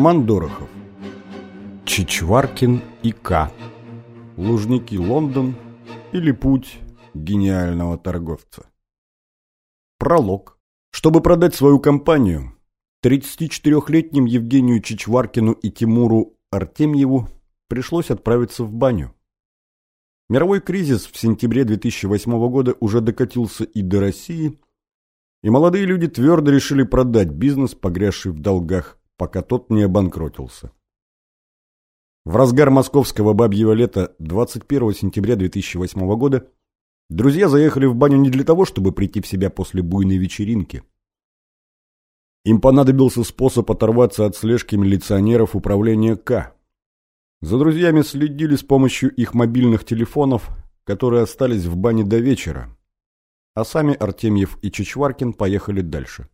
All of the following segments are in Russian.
Роман Дорохов Чичваркин и К. Лужники Лондон или путь гениального торговца. Пролог. Чтобы продать свою компанию, 34-летним Евгению Чичваркину и Тимуру Артемьеву пришлось отправиться в баню. Мировой кризис в сентябре 2008 года уже докатился и до России, и молодые люди твердо решили продать бизнес, погрязший в долгах, пока тот не обанкротился. В разгар московского бабьего лета 21 сентября 2008 года друзья заехали в баню не для того, чтобы прийти в себя после буйной вечеринки. Им понадобился способ оторваться от слежки милиционеров управления К. За друзьями следили с помощью их мобильных телефонов, которые остались в бане до вечера, а сами Артемьев и Чичваркин поехали дальше.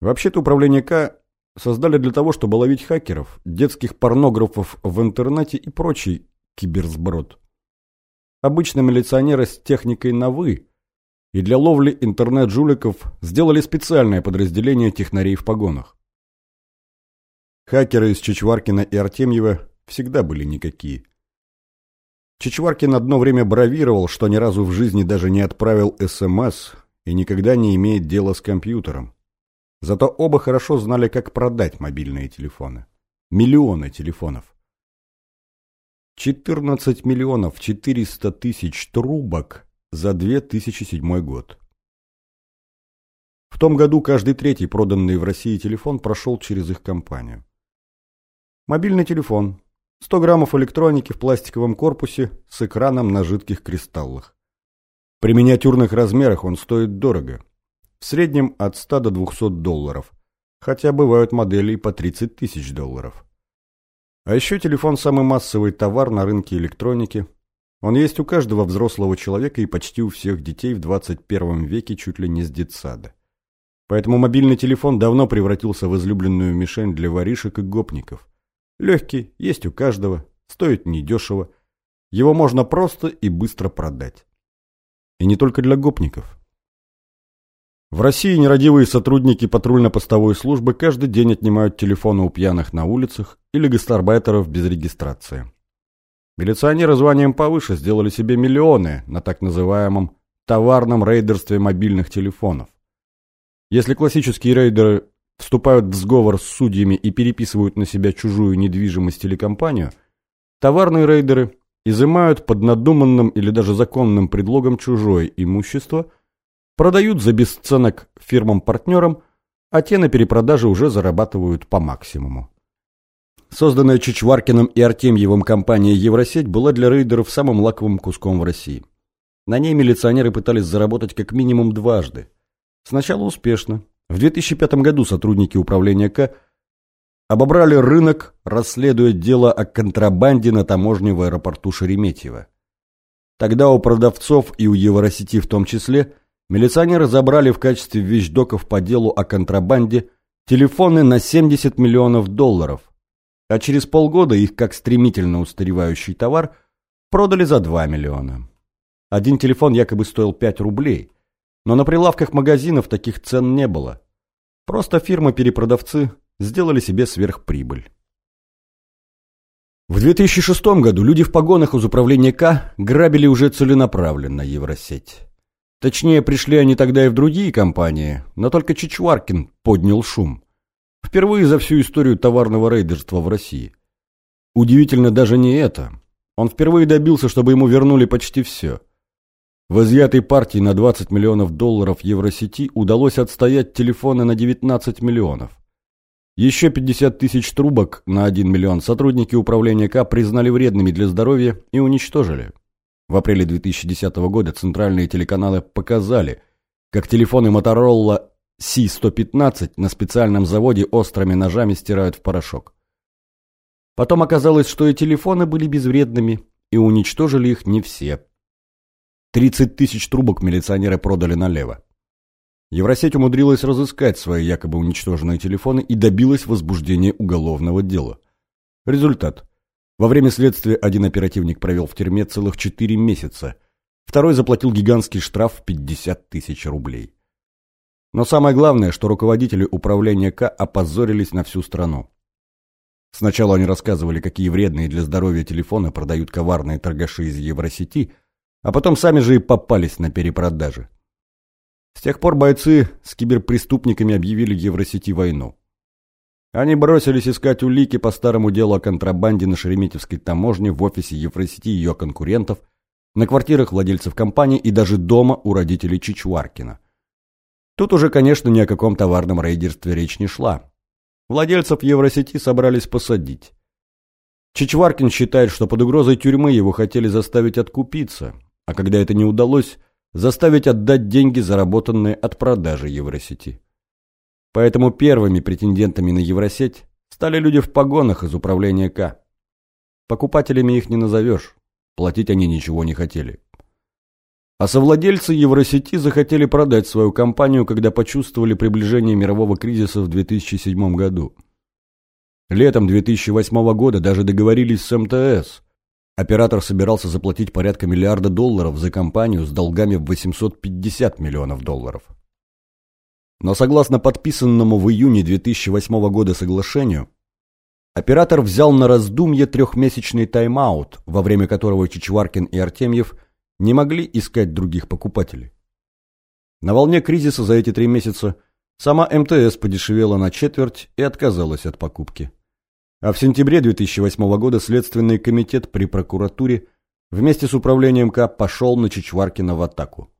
Вообще-то управление К создали для того, чтобы ловить хакеров, детских порнографов в интернете и прочий киберсброд. Обычно милиционеры с техникой на «вы» и для ловли интернет-жуликов сделали специальное подразделение технарей в погонах. Хакеры из Чичваркина и Артемьева всегда были никакие. Чичваркин одно время бравировал, что ни разу в жизни даже не отправил СМС и никогда не имеет дела с компьютером. Зато оба хорошо знали, как продать мобильные телефоны. Миллионы телефонов. 14 миллионов 400 тысяч трубок за 2007 год. В том году каждый третий проданный в России телефон прошел через их компанию. Мобильный телефон. 100 граммов электроники в пластиковом корпусе с экраном на жидких кристаллах. При миниатюрных размерах он стоит дорого. В среднем от 100 до 200 долларов. Хотя бывают модели и по 30 тысяч долларов. А еще телефон – самый массовый товар на рынке электроники. Он есть у каждого взрослого человека и почти у всех детей в 21 веке чуть ли не с детсада. Поэтому мобильный телефон давно превратился в излюбленную мишень для воришек и гопников. Легкий, есть у каждого, стоит недешево. Его можно просто и быстро продать. И не только для гопников. В России нерадивые сотрудники патрульно-постовой службы каждый день отнимают телефоны у пьяных на улицах или гастарбайтеров без регистрации. Милиционеры званием повыше сделали себе миллионы на так называемом товарном рейдерстве мобильных телефонов. Если классические рейдеры вступают в сговор с судьями и переписывают на себя чужую недвижимость или компанию, товарные рейдеры изымают под надуманным или даже законным предлогом чужое имущество, продают за бесценок фирмам-партнерам, а те на перепродаже уже зарабатывают по максимуму. Созданная Чичваркиным и Артемьевым компания «Евросеть» была для рейдеров самым лаковым куском в России. На ней милиционеры пытались заработать как минимум дважды. Сначала успешно, в 2005 году сотрудники управления К обобрали рынок, расследуя дело о контрабанде на таможне в аэропорту Шереметьево. Тогда у продавцов и у Евросети в том числе милиционеры забрали в качестве вещдоков по делу о контрабанде телефоны на 70 миллионов долларов, а через полгода их, как стремительно устаревающий товар, продали за 2 миллиона. Один телефон якобы стоил 5 рублей – но на прилавках магазинов таких цен не было. Просто фирмы-перепродавцы сделали себе сверхприбыль. В 2006 году люди в погонах из управления К грабили уже целенаправленно Евросеть. Точнее, пришли они тогда и в другие компании, но только Чичваркин поднял шум. Впервые за всю историю товарного рейдерства в России. Удивительно даже не это. Он впервые добился, чтобы ему вернули почти все. В изъятой партии на 20 миллионов долларов Евросети удалось отстоять телефоны на 19 миллионов. Еще 50 тысяч трубок на 1 миллион сотрудники управления К признали вредными для здоровья и уничтожили. В апреле 2010 года центральные телеканалы показали, как телефоны Motorola C115 на специальном заводе острыми ножами стирают в порошок. Потом оказалось, что и телефоны были безвредными, и уничтожили их не все. 30 тысяч трубок милиционеры продали налево. Евросеть умудрилась разыскать свои якобы уничтоженные телефоны и добилась возбуждения уголовного дела. Результат. Во время следствия один оперативник провел в тюрьме целых четыре месяца, второй заплатил гигантский штраф в 50 тысяч рублей. Но самое главное, что руководители управления К опозорились на всю страну. Сначала они рассказывали, какие вредные для здоровья телефоны продают коварные торгаши из Евросети, а потом сами же и попались на перепродаже. С тех пор бойцы с киберпреступниками объявили Евросети войну. Они бросились искать улики по старому делу о контрабанде на Шереметьевской таможне в офисе Евросети и ее конкурентов, на квартирах владельцев компании и даже дома у родителей Чичваркина. Тут уже, конечно, ни о каком товарном рейдерстве речь не шла. Владельцев Евросети собрались посадить. Чичваркин считает, что под угрозой тюрьмы его хотели заставить откупиться, а когда это не удалось, заставить отдать деньги, заработанные от продажи Евросети. Поэтому первыми претендентами на Евросеть стали люди в погонах из управления К. Покупателями их не назовешь, платить они ничего не хотели. А совладельцы Евросети захотели продать свою компанию, когда почувствовали приближение мирового кризиса в 2007 году. Летом 2008 года даже договорились с МТС. Оператор собирался заплатить порядка миллиарда долларов за компанию с долгами в 850 миллионов долларов. Но согласно подписанному в июне 2008 года соглашению, оператор взял на раздумье трехмесячный тайм-аут, во время которого Чичваркин и Артемьев не могли искать других покупателей. На волне кризиса за эти три месяца сама МТС подешевела на четверть и отказалась от покупки. А в сентябре 2008 года Следственный комитет при прокуратуре вместе с управлением К пошел на Чичваркина в атаку.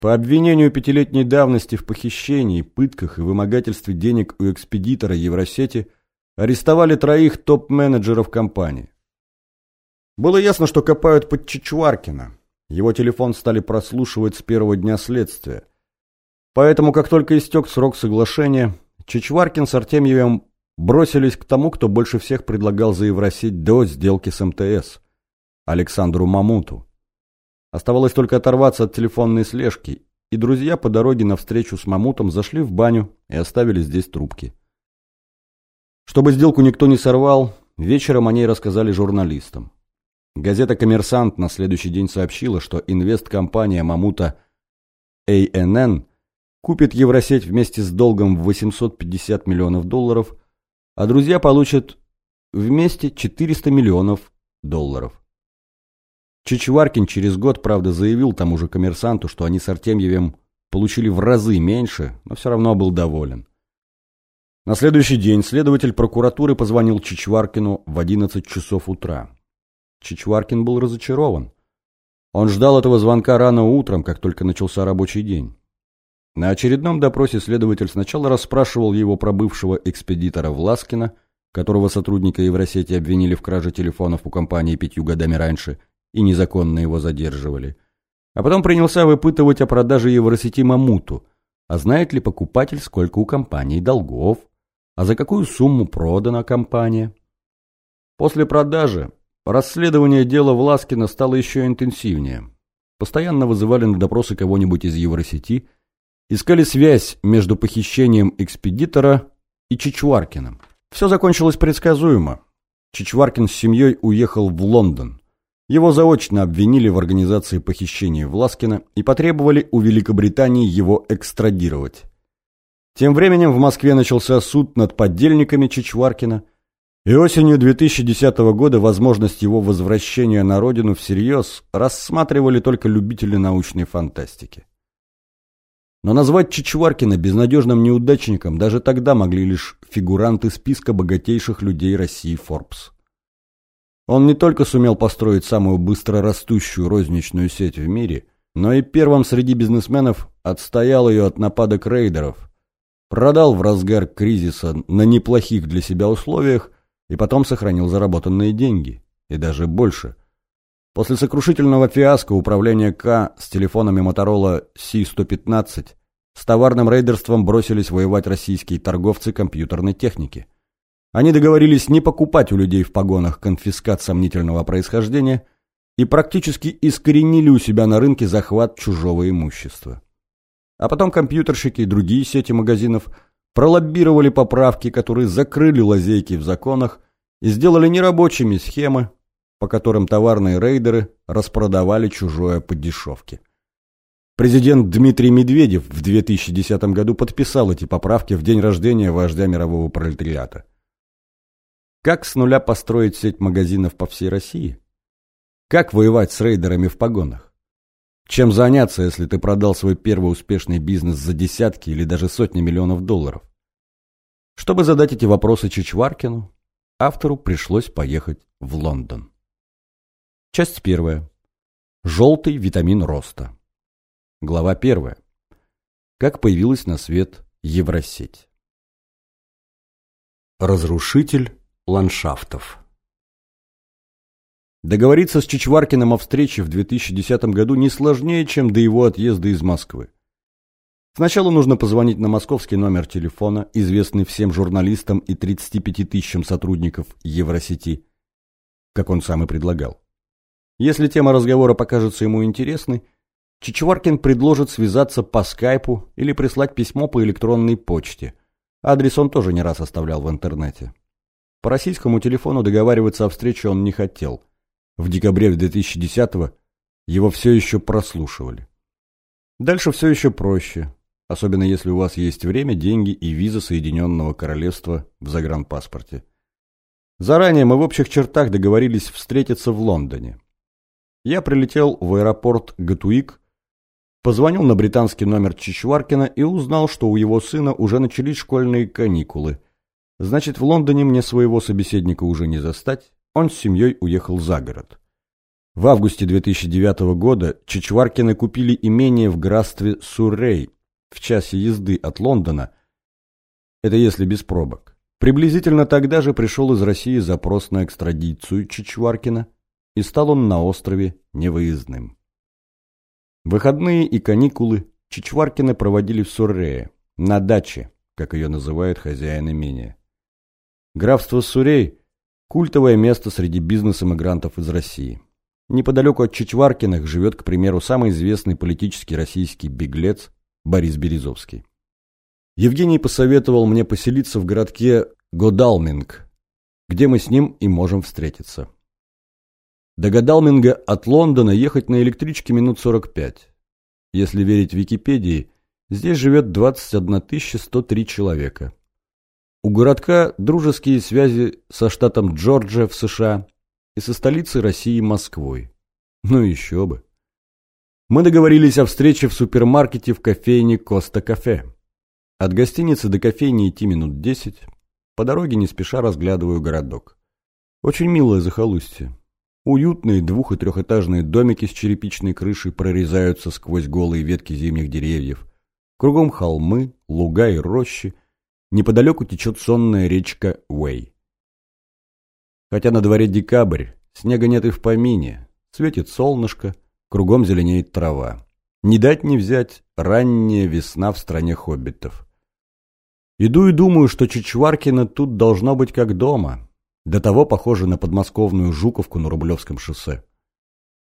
По обвинению пятилетней давности в похищении, пытках и вымогательстве денег у экспедитора Евросети арестовали троих топ-менеджеров компании. Было ясно, что копают под Чичваркина. Его телефон стали прослушивать с первого дня следствия. Поэтому, как только истек срок соглашения, Чичваркин с Артемьевым бросились к тому, кто больше всех предлагал за Евросеть до сделки с МТС – Александру Мамуту. Оставалось только оторваться от телефонной слежки, и друзья по дороге навстречу с Мамутом зашли в баню и оставили здесь трубки. Чтобы сделку никто не сорвал, вечером о ней рассказали журналистам. Газета «Коммерсант» на следующий день сообщила, что инвесткомпания Мамута ANN купит Евросеть вместе с долгом в 850 миллионов долларов, а друзья получат вместе 400 миллионов долларов. Чичваркин через год, правда, заявил тому же коммерсанту, что они с Артемьевым получили в разы меньше, но все равно был доволен. На следующий день следователь прокуратуры позвонил Чичваркину в 11 часов утра. Чичваркин был разочарован. Он ждал этого звонка рано утром, как только начался рабочий день. На очередном допросе следователь сначала расспрашивал его про бывшего экспедитора Власкина, которого сотрудника Евросети обвинили в краже телефонов у компании пятью годами раньше – и незаконно его задерживали. А потом принялся выпытывать о продаже Евросети Мамуту. А знает ли покупатель, сколько у компании долгов? А за какую сумму продана компания? После продажи расследование дела Власкина стало еще интенсивнее. Постоянно вызывали на допросы кого-нибудь из Евросети, искали связь между похищением экспедитора и Чичваркиным. Все закончилось предсказуемо. Чичваркин с семьей уехал в Лондон. Его заочно обвинили в организации похищения Власкина и потребовали у Великобритании его экстрадировать. Тем временем в Москве начался суд над поддельниками Чичваркина, и осенью 2010 года возможность его возвращения на родину всерьез рассматривали только любители научной фантастики. Но назвать Чичваркина безнадежным неудачником даже тогда могли лишь фигуранты списка богатейших людей России Forbes. Он не только сумел построить самую быстро растущую розничную сеть в мире, но и первым среди бизнесменов отстоял ее от нападок рейдеров, продал в разгар кризиса на неплохих для себя условиях и потом сохранил заработанные деньги, и даже больше. После сокрушительного фиаско управления К с телефонами Motorola C115 с товарным рейдерством бросились воевать российские торговцы компьютерной техники – они договорились не покупать у людей в погонах конфискат сомнительного происхождения и практически искоренили у себя на рынке захват чужого имущества. А потом компьютерщики и другие сети магазинов пролоббировали поправки, которые закрыли лазейки в законах и сделали нерабочими схемы, по которым товарные рейдеры распродавали чужое по дешевке. Президент Дмитрий Медведев в 2010 году подписал эти поправки в день рождения вождя мирового пролетариата. Как с нуля построить сеть магазинов по всей России? Как воевать с рейдерами в погонах? Чем заняться, если ты продал свой первый успешный бизнес за десятки или даже сотни миллионов долларов? Чтобы задать эти вопросы Чичваркину, автору пришлось поехать в Лондон. Часть первая. Желтый витамин роста. Глава первая. Как появилась на свет Евросеть. Разрушитель ландшафтов. Договориться с Чичваркиным о встрече в 2010 году не сложнее, чем до его отъезда из Москвы. Сначала нужно позвонить на московский номер телефона, известный всем журналистам и 35 тысячам сотрудников Евросети, как он сам и предлагал. Если тема разговора покажется ему интересной, Чичваркин предложит связаться по скайпу или прислать письмо по электронной почте. Адрес он тоже не раз оставлял в интернете. По российскому телефону договариваться о встрече он не хотел – в декабре 2010-го его все еще прослушивали. Дальше все еще проще, особенно если у вас есть время, деньги и виза Соединенного Королевства в загранпаспорте. Заранее мы в общих чертах договорились встретиться в Лондоне. Я прилетел в аэропорт Гатуик, позвонил на британский номер Чичваркина и узнал, что у его сына уже начались школьные каникулы. Значит, в Лондоне мне своего собеседника уже не застать, он с семьей уехал за город. В августе 2009 года Чичваркины купили имение в графстве Суррей в часе езды от Лондона. Это если без пробок. Приблизительно тогда же пришел из России запрос на экстрадицию Чичваркина, и стал он на острове невыездным. Выходные и каникулы Чичваркины проводили в Суррее, на даче, как ее называет хозяин имения. Графство Суррей Культовое место среди бизнес-эмигрантов из России. Неподалеку от Чичваркиных живет, к примеру, самый известный политический российский беглец Борис Березовский. Евгений посоветовал мне поселиться в городке Годалминг, где мы с ним и можем встретиться. До Годалминга от Лондона ехать на электричке минут 45. Если верить Википедии, здесь живет 21 103 человека. У городка дружеские связи со штатом Джорджия в США и со столицей России Москвой. Ну еще бы. Мы договорились о встрече в супермаркете в кофейне Коста Кафе. От гостиницы до кофейни идти минут десять. По дороге не спеша разглядываю городок. Очень милое захолустье. Уютные двух- и трехэтажные домики с черепичной крышей прорезаются сквозь голые ветки зимних деревьев. Кругом холмы, луга и рощи – Неподалеку течет сонная речка Уэй. Хотя на дворе декабрь, снега нет и в помине, светит солнышко, кругом зеленеет трава. Не дать не взять ранняя весна в стране хоббитов. Иду и думаю, что Чичваркина тут должно быть как дома. До того похоже на подмосковную Жуковку на Рублевском шоссе.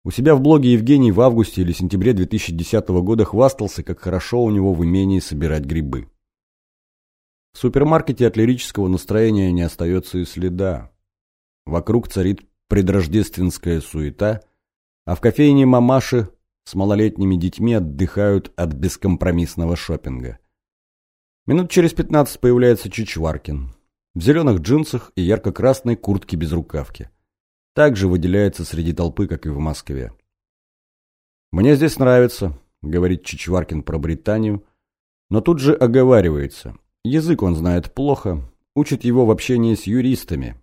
У себя в блоге Евгений в августе или сентябре 2010 года хвастался, как хорошо у него в имении собирать грибы. В супермаркете от лирического настроения не остается и следа. Вокруг царит предрождественская суета, а в кофейне мамаши с малолетними детьми отдыхают от бескомпромиссного шопинга. Минут через пятнадцать появляется Чичваркин. В зеленых джинсах и ярко-красной куртке без рукавки. Также выделяется среди толпы, как и в Москве. «Мне здесь нравится», — говорит Чичваркин про Британию, но тут же оговаривается. Язык он знает плохо, учит его в общении с юристами.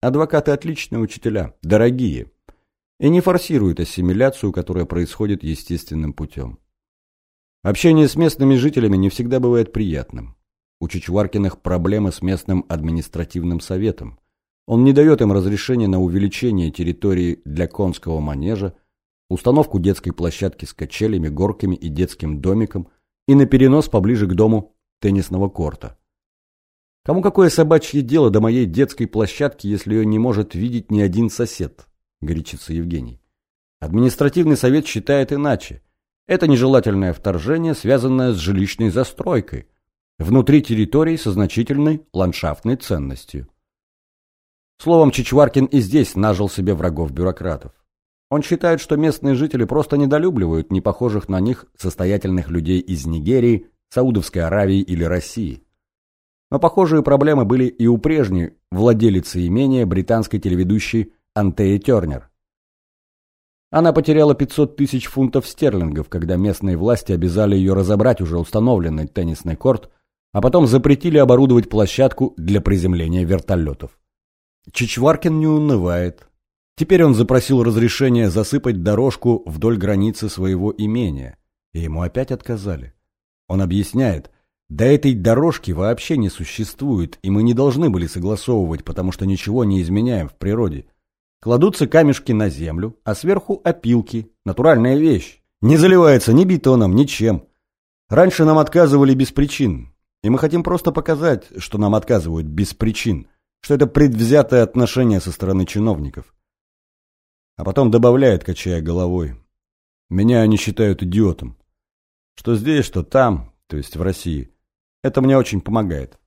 Адвокаты отличные учителя, дорогие. И не форсируют ассимиляцию, которая происходит естественным путем. Общение с местными жителями не всегда бывает приятным. У Чичваркиных проблемы с местным административным советом. Он не дает им разрешения на увеличение территории для конского манежа, установку детской площадки с качелями, горками и детским домиком и на перенос поближе к дому теннисного корта. Кому какое собачье дело до моей детской площадки, если ее не может видеть ни один сосед? Горячится Евгений. Административный совет считает иначе. Это нежелательное вторжение, связанное с жилищной застройкой, внутри территории со значительной ландшафтной ценностью. Словом, Чичваркин и здесь нажил себе врагов-бюрократов. Он считает, что местные жители просто недолюбливают непохожих на них состоятельных людей из Нигерии, Саудовской Аравии или России. Но похожие проблемы были и у прежней владелицы имения британской телеведущей Антеи Тернер. Она потеряла 500 тысяч фунтов стерлингов, когда местные власти обязали ее разобрать уже установленный теннисный корт, а потом запретили оборудовать площадку для приземления вертолетов. Чичваркин не унывает. Теперь он запросил разрешение засыпать дорожку вдоль границы своего имения, и ему опять отказали. Он объясняет, до этой дорожки вообще не существует, и мы не должны были согласовывать, потому что ничего не изменяем в природе. Кладутся камешки на землю, а сверху опилки. Натуральная вещь. Не заливается ни бетоном, ничем. Раньше нам отказывали без причин. И мы хотим просто показать, что нам отказывают без причин. Что это предвзятое отношение со стороны чиновников. А потом добавляет, качая головой. Меня они считают идиотом. Что здесь, что там, то есть в России. Это мне очень помогает.